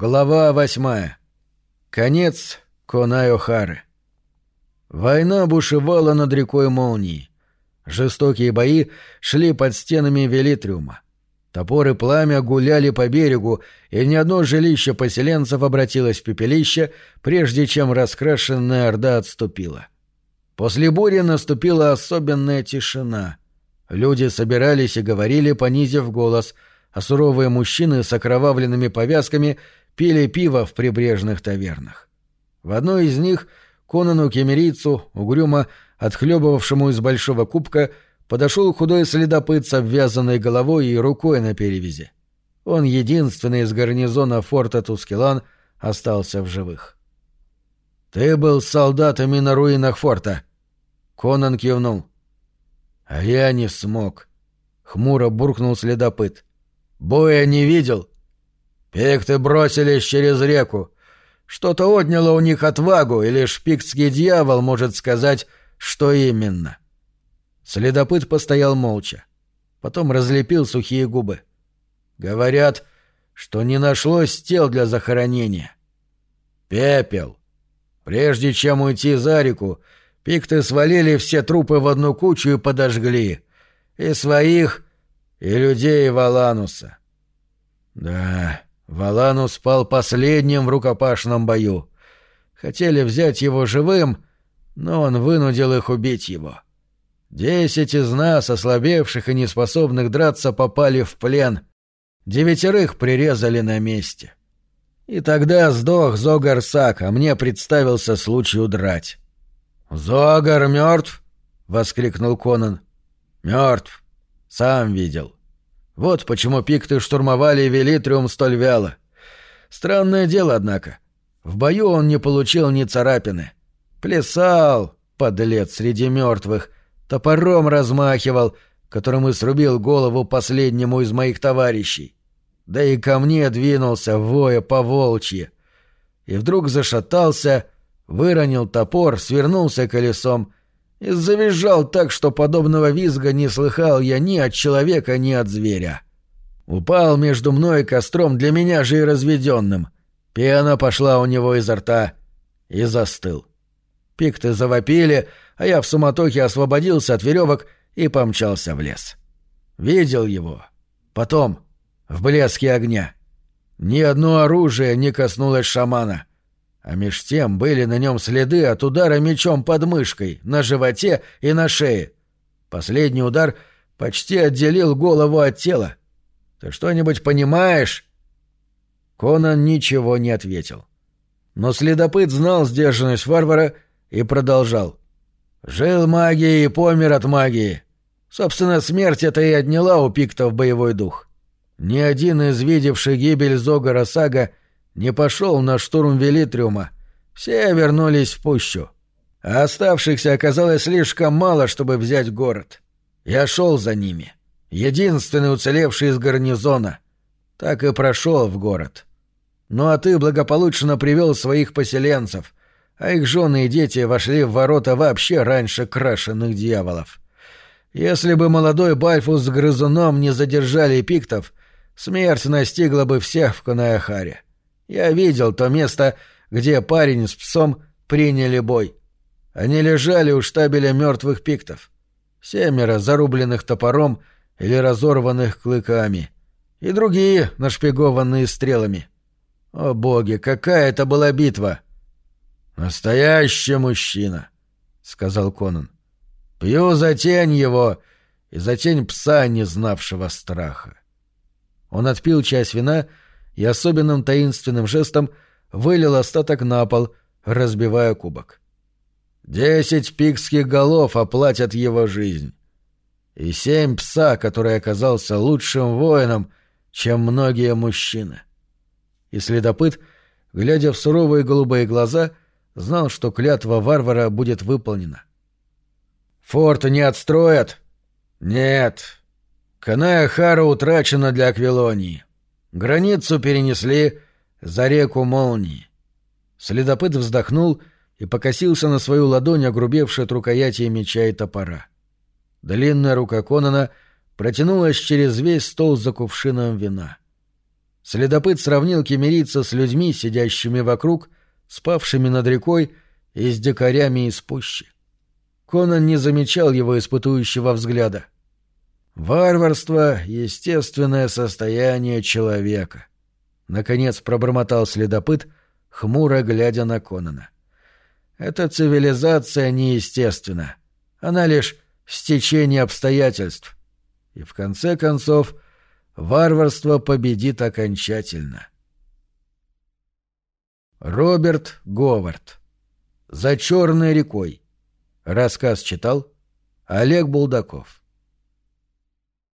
Глава восьмая. Конец Конайохары. Война бушевала над рекой молнии. Жестокие бои шли под стенами Велитриума. Топоры пламя гуляли по берегу, и ни одно жилище поселенцев обратилось в пепелище, прежде чем раскрашенная орда отступила. После бури наступила особенная тишина. Люди собирались и говорили, понизив голос, а суровые мужчины с окровавленными повязками пили пиво в прибрежных тавернах. В одной из них Конану Кемерийцу, угрюмо отхлебывавшему из большого кубка, подошел худой следопыт с обвязанной головой и рукой на перевязи. Он единственный из гарнизона форта Тускелан остался в живых. «Ты был с солдатами на руинах форта!» Конан кивнул. «А я не смог», — хмуро буркнул следопыт. «Боя не видел?» Пикты бросились через реку. Что-то отняло у них отвагу, и лишь пиктский дьявол может сказать, что именно. Следопыт постоял молча. Потом разлепил сухие губы. Говорят, что не нашлось тел для захоронения. Пепел. Прежде чем уйти за реку, пикты свалили все трупы в одну кучу и подожгли. И своих, и людей Валануса. Да, Валанус спал последним в рукопашном бою. Хотели взять его живым, но он вынудил их убить его. Десять из нас, ослабевших и неспособных драться, попали в плен. Девятерых прирезали на месте. И тогда сдох Зогар Сак, а мне представился случай удрать. «Зогар мертв?» — воскликнул Конан. «Мертв. Сам видел. Вот почему пикты штурмовали Велитриум столь вяло. Странное дело, однако. В бою он не получил ни царапины. Плясал, подлец, среди мертвых, топором размахивал, которым и срубил голову последнему из моих товарищей. Да и ко мне двинулся, воя по волчьи. И вдруг зашатался, выронил топор, свернулся колесом и завизжал так, что подобного визга не слыхал я ни от человека, ни от зверя. Упал между мной и костром для меня же и разведенным. Пена пошла у него изо рта и застыл. Пикты завопили, а я в суматохе освободился от веревок и помчался в лес. Видел его. Потом, в блеске огня. Ни одно оружие не коснулось шамана а меж тем были на нем следы от удара мечом под мышкой, на животе и на шее. Последний удар почти отделил голову от тела. Ты что-нибудь понимаешь? Конан ничего не ответил. Но следопыт знал сдержанность варвара и продолжал. «Жил магией и помер от магии. Собственно, смерть это и отняла у пиктов боевой дух. Ни один из видевших гибель Зогара Сага не пошел на штурм Велитриума. Все вернулись в пущу. А оставшихся оказалось слишком мало, чтобы взять город. Я шел за ними. Единственный уцелевший из гарнизона. Так и прошел в город. Ну а ты благополучно привел своих поселенцев, а их жены и дети вошли в ворота вообще раньше крашенных дьяволов. Если бы молодой Бальфус с грызуном не задержали пиктов, смерть настигла бы всех в Канаахаре. Я видел то место, где парень с псом приняли бой. Они лежали у штабеля мертвых пиктов. Семеро зарубленных топором или разорванных клыками. И другие, нашпигованные стрелами. О боги, какая это была битва! «Настоящий мужчина», — сказал Конан. «Пью за тень его и за тень пса, не знавшего страха». Он отпил часть вина и особенным таинственным жестом вылил остаток на пол, разбивая кубок. «Десять пикских голов оплатят его жизнь. И семь пса, который оказался лучшим воином, чем многие мужчины». И следопыт, глядя в суровые голубые глаза, знал, что клятва варвара будет выполнена. «Форт не отстроят?» «Нет. Каная Хара утрачена для Аквилонии. Границу перенесли за реку молнии. Следопыт вздохнул и покосился на свою ладонь, огрубевшую от рукояти меча и топора. Длинная рука Конана протянулась через весь стол за кувшином вина. следопыт сравнил кемерийца с людьми, сидящими вокруг, спавшими над рекой и с дикарями из пущи. Конан не замечал его испытующего взгляда. «Варварство — естественное состояние человека», — наконец пробормотал следопыт, хмуро глядя на Конана. «Эта цивилизация неестественна. Она лишь стечение обстоятельств. И в конце концов варварство победит окончательно». Роберт Говард. «За черной рекой». Рассказ читал Олег Булдаков.